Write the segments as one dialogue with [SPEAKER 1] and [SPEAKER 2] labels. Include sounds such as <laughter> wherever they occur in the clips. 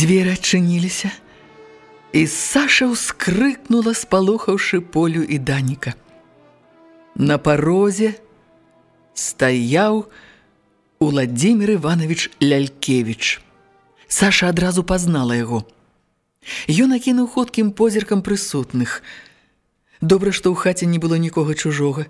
[SPEAKER 1] Дзверы адчыніліся, і Саша ўскрыкнула, спалохаўшы полю і даніка. На парозе стаяў Уладзімир Іванович Лялькевіч. Саша адразу пазнала яго. Ён акінуў хуткім позіркам прысутных. Добра, што ў хаце не было нікога чужога.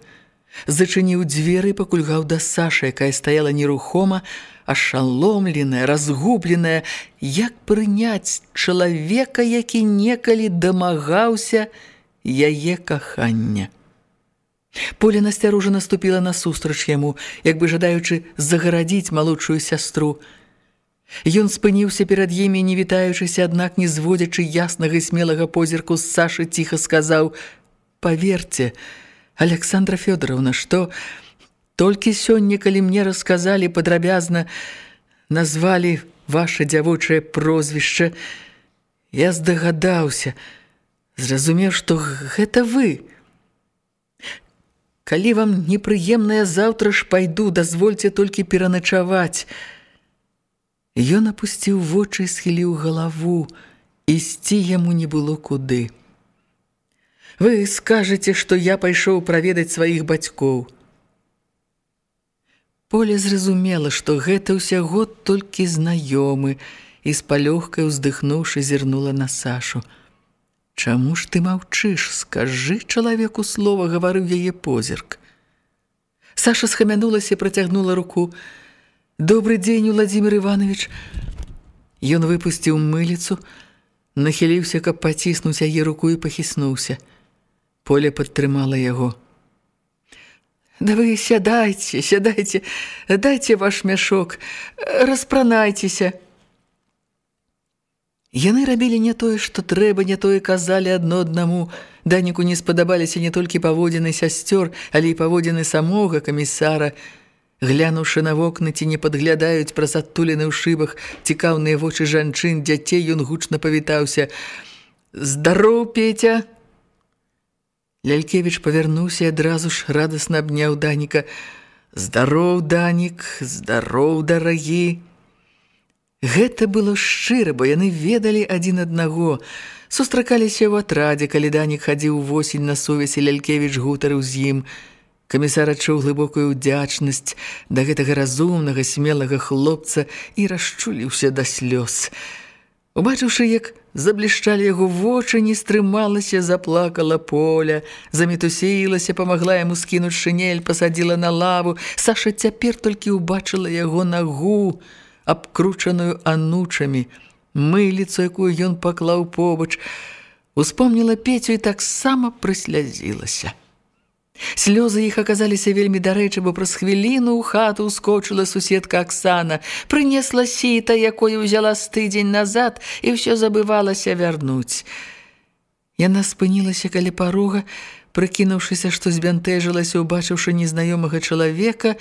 [SPEAKER 1] Зачыніў дзверы і пакульгаў да Сашы, якая стаяла нерухома, ашаломленая, разгубленая, як прыняць чалавека, які некалі дамагаўся яе кахання. Поля насцярожа наступіла насустрач яму, як бы жадаючы загарадзіць малодшую сястру. Ён спыніўся перад імі, не вітаючыся, аднак не зводзячы яснага і смелага позірку з Сашы, ціха сказаў: «Паверце, Александра Фёдоровна, што толькі сёння, калі мне расказалі падрабязна, назвалі ваше дзявочае прозвішча, я здагадаўся, зразумеў, што гэта вы. Калі вам непрыемнае заўтра ж пайду, дазвольце толькі пераначаваць. Ён апусціў вочы і схіліў галаву, ісці яму не было куды. Вы скажаце, што я пайшоў праведаць сваіх бацькоў. Поле зразумела, што гэта ўсяго толькі знаёмы, і з палёгкай уздыхнуўшы зірнула на Сашу. Чаму ж ты маўчыш? Скажы чалавеку слова, гаварыў яе позірк. Саша схамянулася і працягнула руку. Добры дзень, Владимир Иванович. Ён выпусціў мыліцу, нахіліўся, каб паціснуць яе руку і пахіснуўся. Поля падтрымала яго. Да вы сядайце, сядайце, дайце ваш мяшок, распранайцеся. Яны рабілі не тое, што трэба, не тое казалі адно аднаму. Даніку не спадабаліся не толькі паводзіны сясцёр, але і паводзіны самога камісара. Глянуўшы на вокны, ці не падглядаюць праз адтуліны ў шыбах цікаўныя вочы жанчын, дзяцей, ён гучна павітаўся. «Здароў, Петя!» Лялькевіч павярнуўся і адразу ж радасна абняў Даніка. «Здароў, Данік, здароў, дарагі!» Гэта было шчыра, бо яны ведалі адзін аднаго. Сустракаліся ў атрадзе, калі Данік хадзіў восень на сувязі, Лялькевіч гутарыў з ім. Камісар адчуў глыбокую ўдзячнасць да гэтага разумнага, смелага хлопца і расчуліўся да слёз. Убачыўшы, як заблішчалі яго вочы, не стрымалася, заплакала поля, замітусілася, памагла яму скінуць шынель, пасадзіла на лаву. Саша цяпер толькі ўбачыла яго нагу, абкручаную анучамі, мыліцу, якую ён паклаў побач, успомніла Петю і таксама прыслязілася. Слёзы іх аказаліся вельмі дарэчы, бо праз хвіліну ў хату ўскочыла суседка Аксана, прынесла сіта, якое ўзяла з тыдзень назад і ўсё забывалася вярнуць. Яна спынілася каля парога, прыкінуўшыся, што збянтэжылася, убачыўшы незнаёмага чалавека.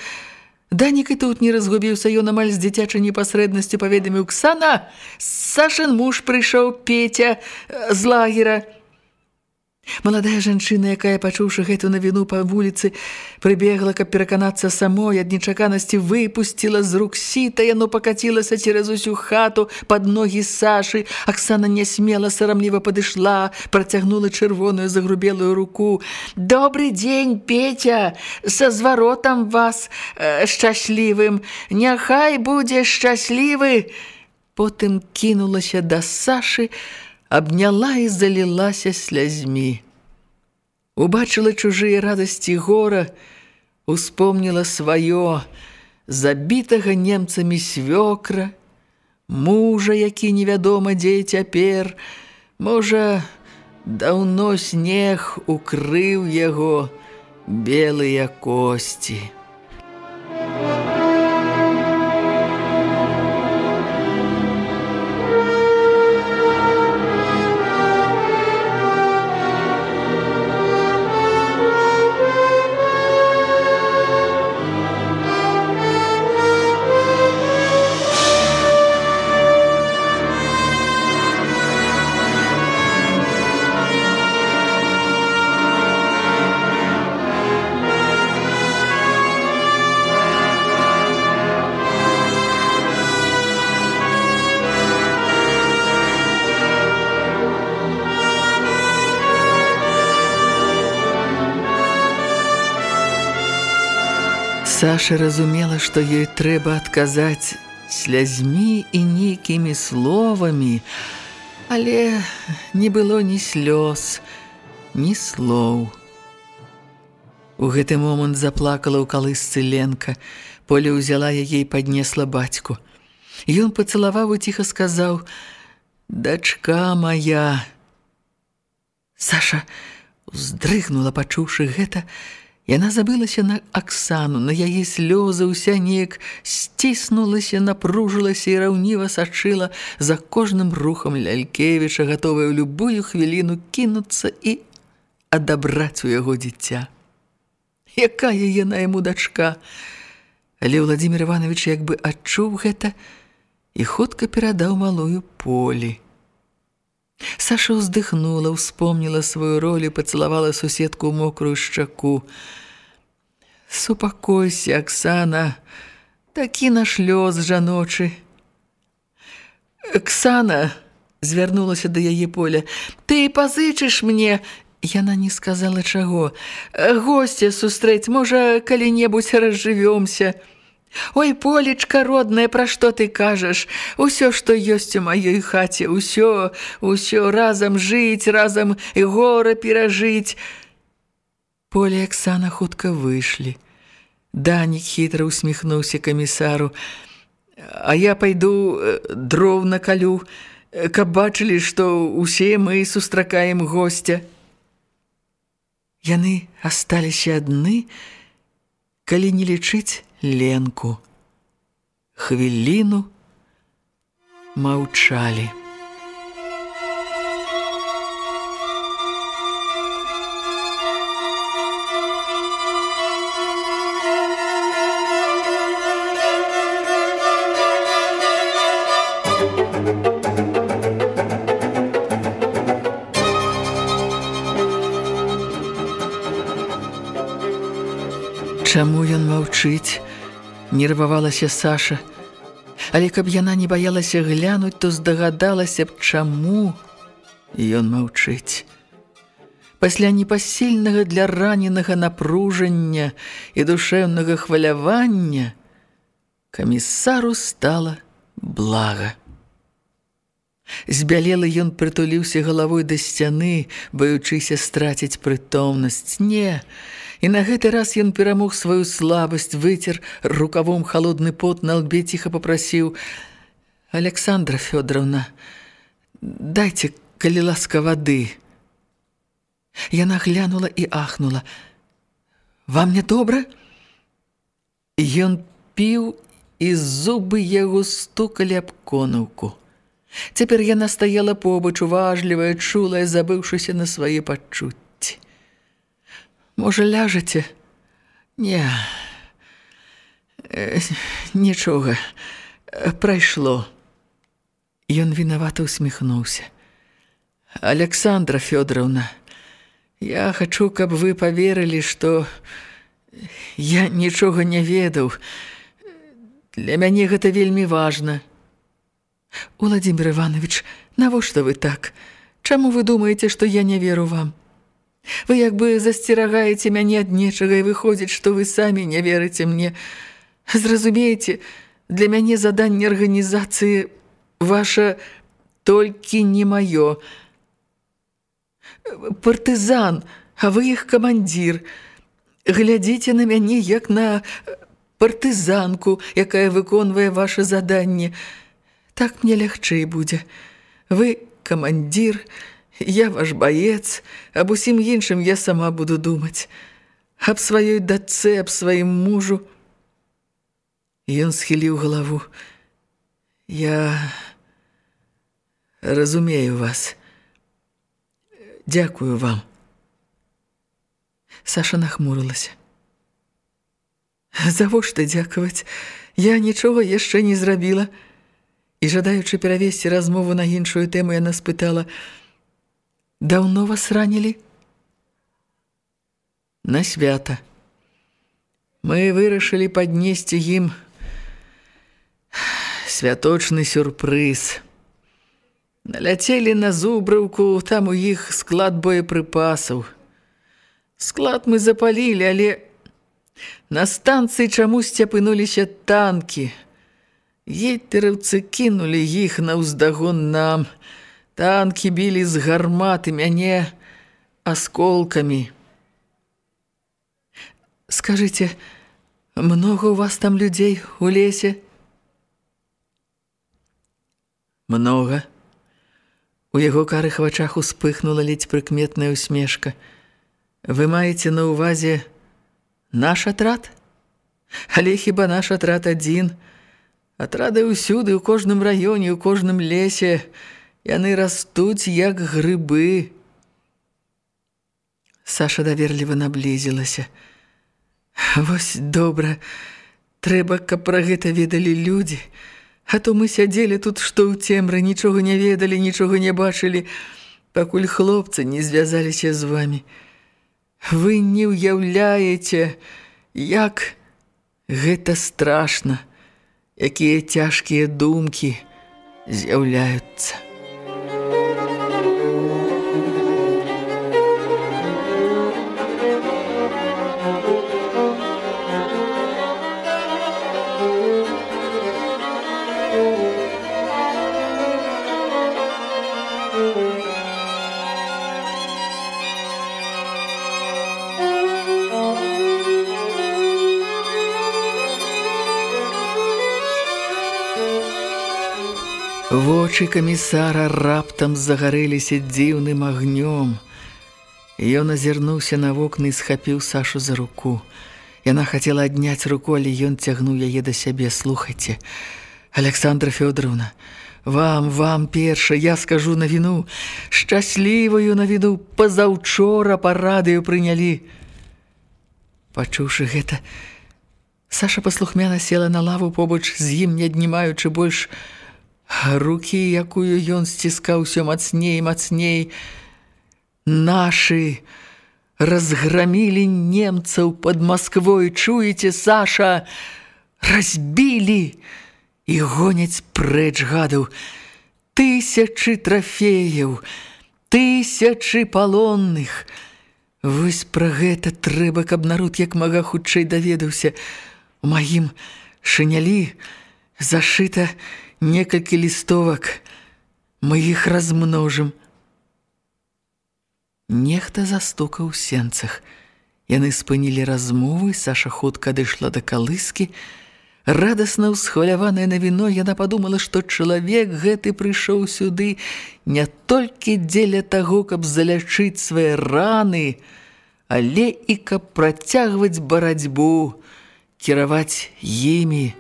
[SPEAKER 1] Данік і тут не разгубіўся, ён амаль з дзіцячай непасрэднасцю паведаміў Ксана. Сашын муж прыйшоў Петя з лагера. Маладая жанчына, якая, пачуўшы гэту навіну па вуліцы, прыбегла, каб пераканацца самой, ад нечаканасці выпусціла з рук сіта, яно пакацілася цераз усю хату пад ногі Сашы. Аксана нясмела, сарамліва падышла, працягнула чырвоную загрубелую руку. «Добры дзень, Петя! Са зваротам вас э, шчаслівым! Няхай будзе шчаслівы!» Потым кінулася да Сашы, абняла і залілася слязьмі. Убачыла чужыя радасці гора, успомніла сваё забітага немцамі свёкра, мужа, які невядома дзе цяпер, можа, даўно снег укрыў яго белыя косці. Саша разумела, што ёй трэба адказаць слязьмі і нейкімі словамі, але не было ні слёз, ні слоў. У гэты момант заплакала ў калысцы Ленка. Поля ўзяла яе і паднесла бацьку. Ён пацалаваў і ціха сказаў: « Дачка моя! Саша уздрыгнула, пачуўшы гэта, Яна забылася на Аксану, на яе слёзы ўся неяк сціснулася, напружылася і раўніва сачыла за кожным рухам Лялькевіча, гатовая ў любую хвіліну кінуцца і адабраць у яго дзіця. Якая яна яму дачка? Але Владзімир Іванович як бы адчуў гэта і хутка перадаў малую полі. Саша ўздыхнула, успомніла сваю ролю, пацалавала суседку ў мокрую шчаку. Супакойся, Аксана, такі наш лёс жаночы. Аксана, звярнулася да яе поля, ты пазычыш мне, Яна не сказала чаго. Госця сустрэць, можа, калі-небудзь разжывёмся. Ой, полечка родная, пра што ты кажаш? Усё, што ёсць у маёй хаце, усё, усё разам жыць, разам і гора перажыць. Поле і Аксана хутка выйшлі. Данік хітра усміхнуўся камісару. А я пайду э, дров на калю, каб бачылі, што ўсе мы сустракаем госця. Яны асталіся адны, калі не лічыць Ленку. Хвіліну маўчалі. Чаму ён маўчыць? нервавалася Саша. Але каб яна не баялася глянуць, то здагадалася б, чаму ён маўчыць. Пасля непасільнага для раненага напружання і душэўнага хвалявання камісару стала блага. Збялелы ён прытуліўся галавой да сцяны, баючыся страціць прытомнасць. Не, І на гэты раз ён перамог сваю слабасць, выцер рукавом холодны пот на лбе ціха попрасіў: « Александра Фёдоровна, дайце, калі ласка вады. Яна глянула і ахнула: « Вам не добра? Ён піў, і зубы яго стукалі аб конаўку. Цяпер яна стаяла побач, уважлівая, чулая, забыўшыся на свае пачуцці. Можа, ляжаце? Не. Э, нічога. Прайшло. Ён вінавата усміхнуўся. Александра Фёдоровна, я хачу, каб вы паверылі, што я нічога не ведаў. Для мяне гэта вельмі важна. Владимир Иванович, навошта вы так? Чаму вы думаеце, што я не веру вам? Вы як бы засцерагаеце мяне ад нечага і выходзіць, што вы самі не верыце мне. Зразумееце, для мяне заданне арганізацыі ваша толькі не маё. Партызан, а вы іх камандзір. глядзіце на мяне, як на партызанку, якая выконвае ваше заданне. Так мне лягчэй будзе. Вы камандзір, я ваш баец, аб усім іншым я сама буду думаць. Аб сваёй дачцэ, аб сваім мужу. Ён схіліў галаву. Я разумею вас. Дякую вам. Саша нахмурылася. Завошта дзякаваць? Я нічога яшчэ не зрабіла. І жадаючы перавесці размову на іншую тэму, яна спытала: « Даўно вас ранілі? На свята. Мы вырашылі паднесці ім святочны сюрпрыз. Наляцелі на зубрыўку, там у іх склад боепрыпасаў. Склад мы запалілі, але на станцыі чамусьці апынуліся танкі – Гітлераўцы кінулі іх на ўздагон нам. Танкі білі з гарматы мяне асколкамі. Скажыце, много у вас там людзей у лесе? Много. У яго карых вачах успыхнула ледзь прыкметная усмешка. Вы маеце на ўвазе наш атрад? Але хіба наш атрад адзін – Атрады ўсюды, у кожным раёне, у кожным лесе, яны растуць, як грыбы. Саша даверліва наблізілася. Вось добра, трэба, каб пра гэта ведалі людзі. А то мы сядзелі тут, што ў цемры, нічога не ведалі, нічога не бачылі, пакуль хлопцы не звязаліся з вамі. Вы не ўяўляеце, як гэта страшна якія цяжкія думкі з'яўляюцца. Вочы камісара раптам загарэліся дзіўным агнём. Ён азірнуўся на вокны і схапіў Сашу за руку. Яна хацела адняць руку, але ён цягнуў яе да сябе. Слухайце, Александра Фёдоровна, вам, вам перша, я скажу на віну. Шчаслівую на віну пазаўчора па радыё прынялі. Пачуўшы гэта, Саша паслухмяна села на лаву побач з ім, не аднімаючы больш, рукі, якую ён сціскаў усё мацней, мацней, нашы разграмілі немцаў пад Масквой, чуеце, Саша, разбілі і гоняць прэч гадаў. Тысячы трафеяў, тысячы палонных. Вось пра гэта трэба, каб народ як мага хутчэй даведаўся. У маім шынялі зашыта некалькі лістовак, мы іх размножым. Нехта застукаў у сенцах. Яны спынілі размовы, Саша хутка дышла да калыскі. Радасна ўсхваляваная на віно, яна падумала, што чалавек гэты прыйшоў сюды не толькі дзеля таго, каб залячыць свае раны, але і каб працягваць барацьбу, кіраваць імі,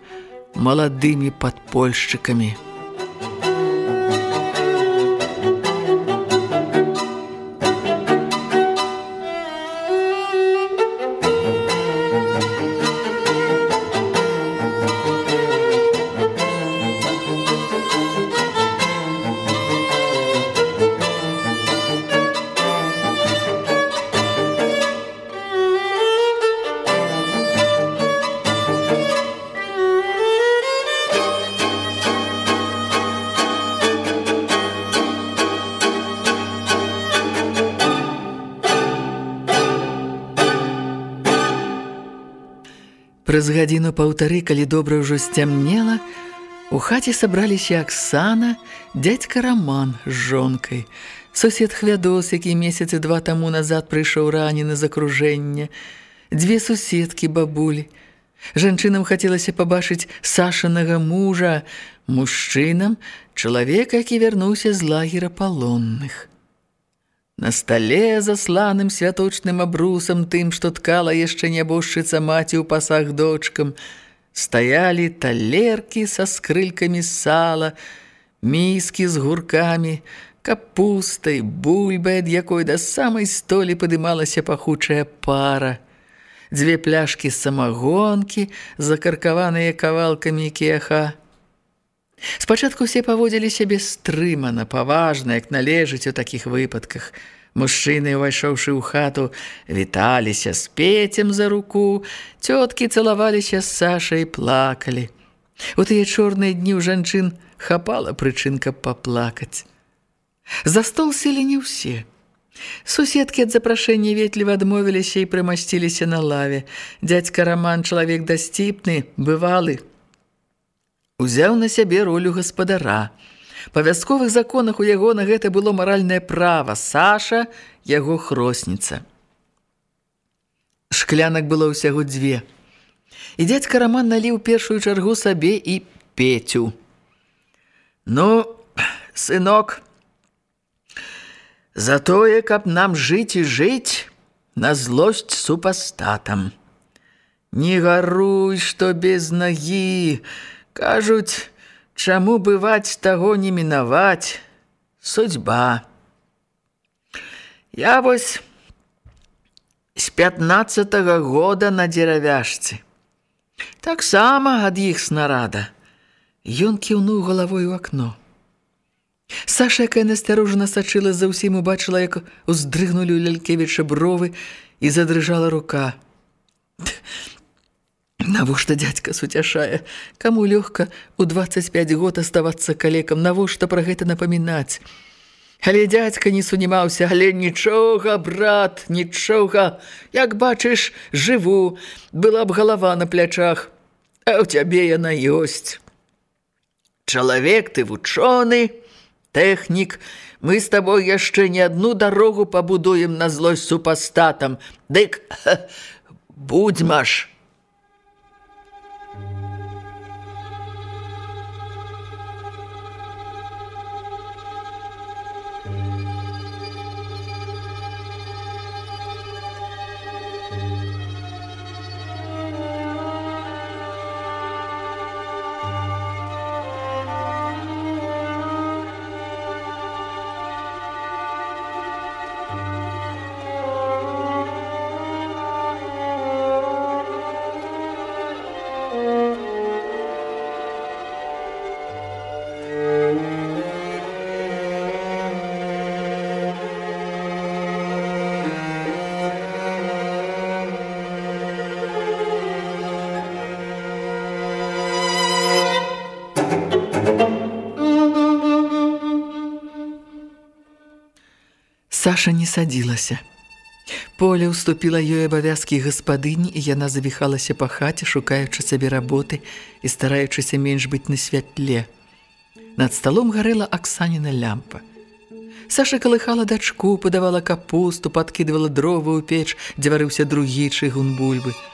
[SPEAKER 1] маладымі падпольшчыкамі. Праз гадзіну паўтары, калі добра ўжо сцямнела, у хаце сабраліся Аксана, дядька Раман з жонкай, сусед Хвядос, які месяцы два таму назад прыйшоў ранены з акружэння, дзве суседкі бабулі. Жанчынам хацелася пабачыць сашанага мужа, мужчынам чалавека, які вярнуўся з лагера палонных. На стале, засланым святочным абрусам тым, што ткала яшчэ нябожчыца маці ў пасах дочкам, стаялі талеркі са скрылькамі сала, міскі з гуркамі, капустай, бульбай, ад якой да самай столі падымалася пахучая пара. Дзве пляшкі самагонкі, закаркаваныя кавалкамі кеха. Спачатку ўсе паводзілі сябе стрымана, паважна, як належыць у такіх выпадках. Мужчыны, увайшоўшы ў хату, віталіся з пецем за руку, цёткі цалаваліся з Сашай плакалі. У тыя чорныя дні ў жанчын хапала прычын, каб паплакаць. За стол селі не ўсе. Суседкі ад запрашэння ветліва адмовіліся і прымасціліся на лаве. Дядька Раман, чалавек дасціпны, бывалы, узяў на сябе ролю гаспадара. Па вясковых законах у яго на гэта было маральнае права. Саша – яго хросніца. Шклянак было ўсяго дзве. І дзядзька Раман наліў першую чаргу сабе і Петю. Ну, сынок, за тое, каб нам жыць і жыць, на злосць супастатам. Не гаруй, што без нагі, Кажуць, чаму бываць таго не мінаваць? Судьба. Я вось з 15 -го года на дзеравяшцы. Таксама ад іх снарада. Ён кіўнуў галавой у акно. Саша, якая насцярожана сачыла за ўсім, убачыла, як уздрыгнулі ў Лялькевіча бровы і задрыжала рука. Навошта дядька суцяшае? Каму лёгка ў 25 год аставацца калекам? Навошта пра гэта напамінаць? Але дядька не сунімаўся, але нічога, брат, нічога. Як бачыш, жыву, была б галава на плячах, а ў цябе яна ёсць. Чалавек ты вучоны, тэхнік, мы з табой яшчэ не адну дарогу пабудуем на злосць супастатам. Дык, <laughs> будзьмаш, Саша не садзілася. Поля ўступіла ёй абавязкі гаспадыні, і яна завіхалася па хаце, шукаючы сабе работы і стараючыся менш быць на святле. Над сталом гарэла Аксаніна лямпа. Саша калыхала дачку, падавала капусту, падкідывала дровы ў печ, дзе варыўся другі чыгун бульбы –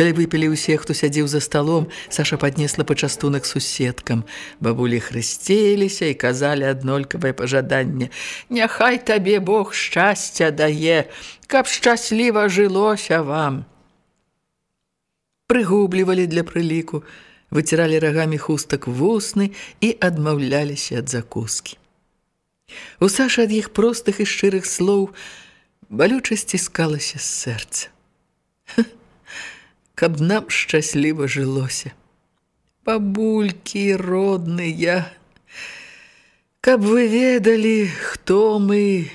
[SPEAKER 1] Калі выпілі ўсе, хто сядзеў за сталом, Саша паднесла пачастунак суседкам. Бабулі хрысцеліся і казалі аднолькавае пажаданне: « Няхай табе Бог шчасця дае, каб шчасліва жылося вам. Прыгублівалі для прыліку, выціралі рагамі хустак вусны і адмаўляліся ад закускі. У Саша ад іх простых і шчырых слоў балюча сціскалася з сэрца. Каб нам шчасліва жылося. Бабулькі родныя, каб вы ведалі, хто мы,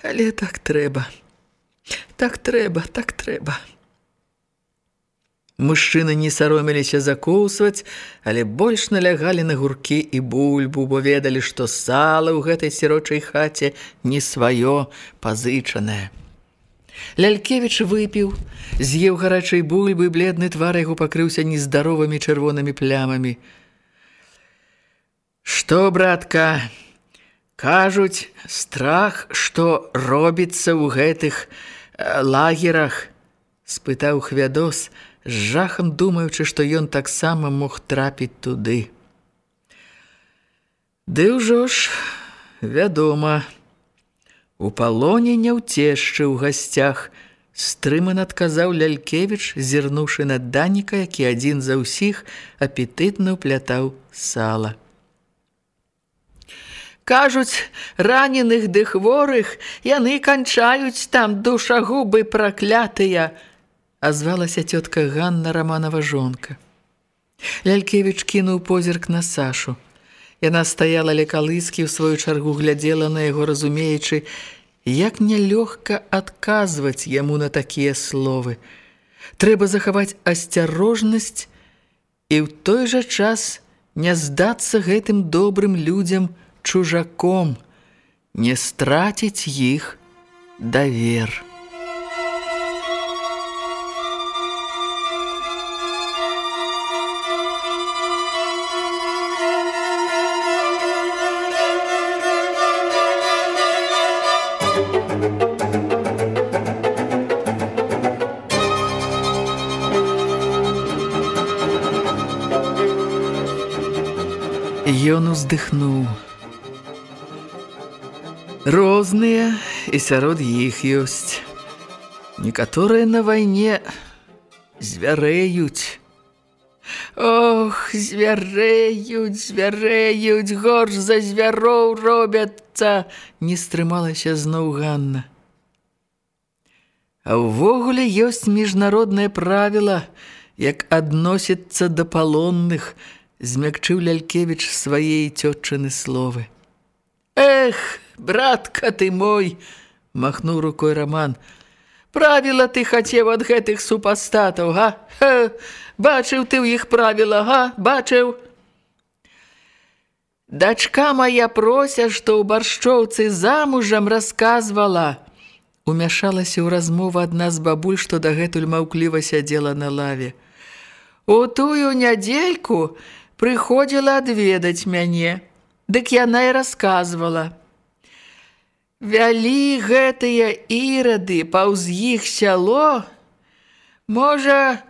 [SPEAKER 1] але так трэба, так трэба, так трэба. Мужчыны не сароміліся закусваць, але больш налягалі на гуркі і бульбу, бо ведалі, што сала ў гэтай сірочай хаце не сваё пазычанае. Лялькевіч выпіў, з'еў гарачай бульбы, бледны твар яго пакрыўся нездаровымі чырвонымі плямамі. Што, братка, кажуць, страх, што робіцца ў гэтых э, лагерах, спытаў Хвядос, з жахам думаючы, што ён таксама мог трапіць туды. Ды ўжо ж, вядома, у палоне не ўцешчы ў гасцях, стрыман адказаў Лялькевіч, зірнуўшы на Даніка, які адзін за ўсіх апетытна ўплятаў сала. Кажуць, раненых ды хворых яны канчаюць там душагубы праклятыя, азвалася цётка Ганна Раманова жонка. Лялькевіч кінуў позірк на Сашу. Яна стаяла ля калыскі, у сваю чаргу глядзела на яго, разумеючы, як нялёгка адказваць яму на такія словы. Трэба захаваць асцярожнасць і ў той жа час не здацца гэтым добрым людзям чужаком, не страціць іх давер. Уздыхнуў. Розныя і сярод іх ёсць. Некаторыя на вайне звярэюць. Ох, звярэюць, звярэюць, горш за звяроў робяцца, не стрымалася зноў Ганна. А ўвогуле ёсць міжнароднае правіла, як адносіцца да палонных, змякчыў Лялькевіч свае цётчыны словы. Эх, братка ты мой, махнуў рукой Раман. Правіла ты хацеў ад гэтых супастатаў, га? Ха, бачыў ты ў іх правіла, га? Бачыў? Дачка моя прося, што ў баршчоўцы замужам расказвала. Умяшалася ў размову адна з бабуль, што дагэтуль маўкліва сядзела на лаве. У тую нядзельку прыходзіла адведаць мяне, дык яна і расказвала. Вялі гэтыя ірады паўз іх сяло, можа,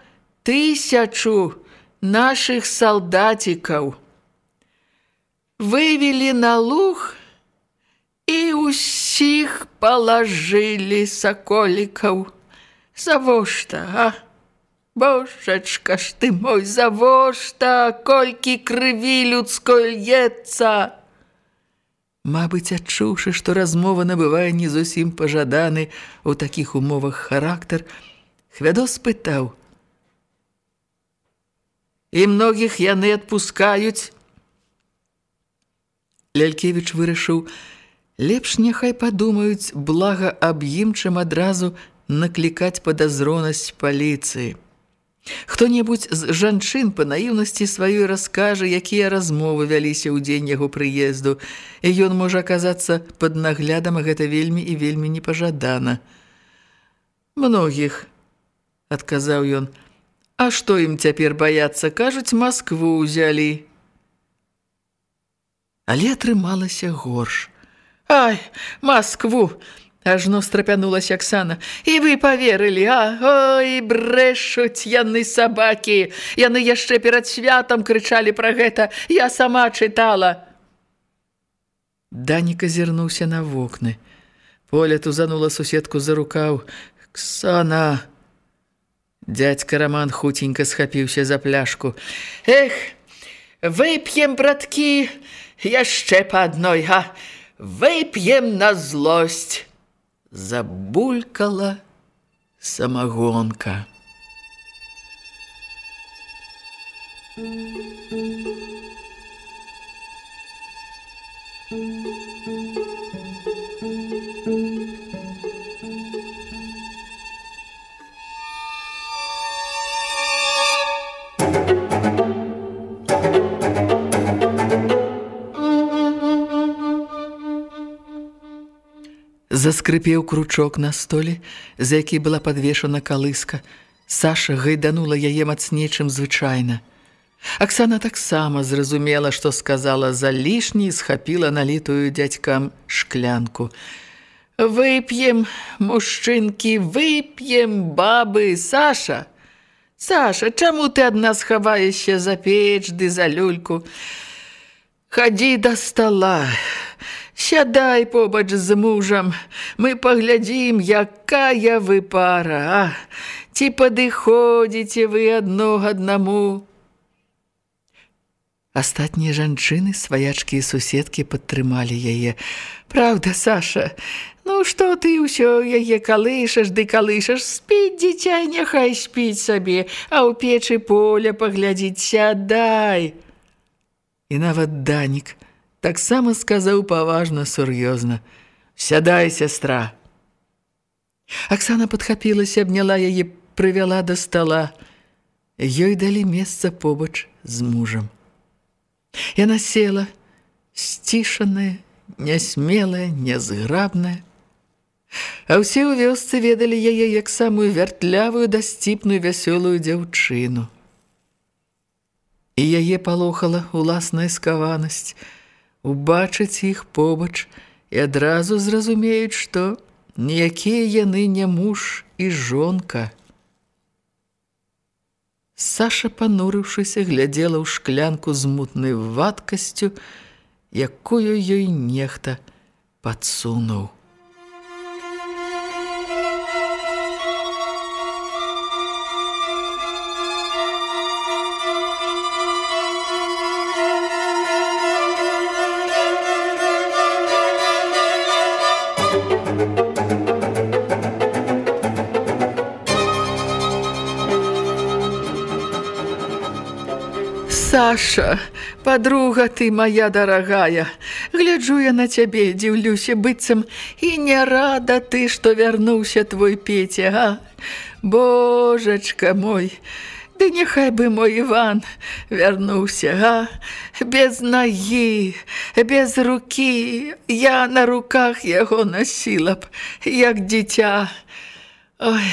[SPEAKER 1] тысячу нашых салдацікаў. Вывелі на луг і ўсіх палажылі саколікаў. Завошта, а? Божачка ж ты мой, завошта, колькі крыві людской льецца! Мабыць, адчуўшы, што размова набывае не зусім пажаданы ў такіх умовах характар, Хвядо спытаў: « І многіх яны адпускаюць. Лялькевіч вырашыў: лепш няхай падумаюць блага аб ім, чым адразу наклікаць падазронасць паліцыі. Хто-небудзь з жанчын па наіўнасці сваёй раскажа, якія размовы вяліся ў дзень яго прыезду, і ён можа аказацца пад наглядам, а гэта вельмі і вельмі непажадана. «Многіх», – адказаў ён, – «а што ім цяпер баяцца? Кажуць, Маскву ўзялі». Але атрымалася горш. «Ай, Маскву!» Ажно страпянулася Аксана. І вы паверылі, а? Ой, брэшуць яны сабакі. Яны яшчэ перад святам крычалі пра гэта. Я сама чытала. Даніка зірнуўся на вокны. Поля тузанула суседку за рукаў. Ксана! Дядька Раман хутенька схапіўся за пляшку. Эх, вып'ем, браткі, яшчэ па адной, га? Вып'ем на злосць забулькала самагонка. Заскрыпеў кручок на столе, за які была падвешана калыска. Саша гайданула яе мацнейчым звычайна. Аксана таксама зразумела, што сказала за лішні і схапіла налітую дзядзькам шклянку. Вып'ем, мужчынкі, вып'ем, бабы, Саша. Саша, чаму ты ад нас хаваешся за печ ды за люльку? Хадзі да стала. Сядай побач з мужам. Мы паглядзім, якая вы пара, а? Ці падыходзіце вы адно аднаму? Астатнія жанчыны, сваячкі і суседкі падтрымалі яе. Праўда, Саша, ну што ты ўсё яе калышаш ды калышаш, спіць дзіця, няхай спіць сабе, а ў печы поля паглядзіць, сядай. І нават Данік таксама сказаў паважна сур'ёзна: « Сядай, сястра. Аксана падхапілася, абняла яе, прывяла да стала. Ёй далі месца побач з мужам. Яна села, сцішаная, нясмелая, нязграбная. А ўсе ў вёсцы ведалі яе як самую вяртлявую, дасціпную, вясёлую дзяўчыну. І яе палохала уласная скаванасць, убачыць іх побач і адразу зразумеюць, што ніякія яны не муж і жонка – Саша, панурыўшыся, глядзела ў шклянку з мутнай вадкасцю, якую ёй нехта падсунуў. Саша, подруга ты моя дорогая, гляджу я на цябе, дзіўлюся быццам, і не рада ты, што вярнуўся твой Петя, а? Божачка мой, ды няхай бы мой Іван вярнуўся, а? Без нагі, без рукі, я на руках яго насіла б, як дзіця. Ой,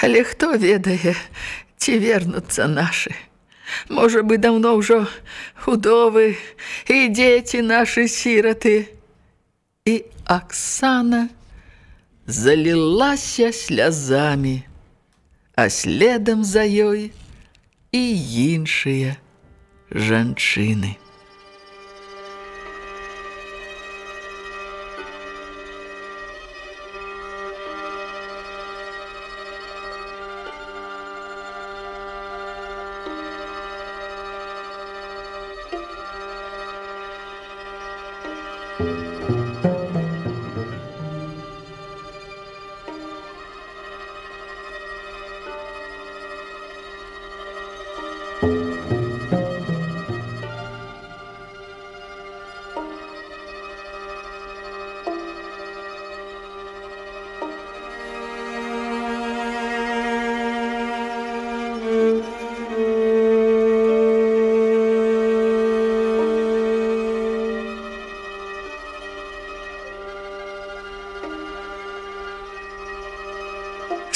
[SPEAKER 1] але хто ведае, ці вернуцца нашы? Можа бы, даўно ўжо худовы і дзеці нашы сіраты. І Аксана залілася слязамі, а следам за ёй і іншыя жанчыны.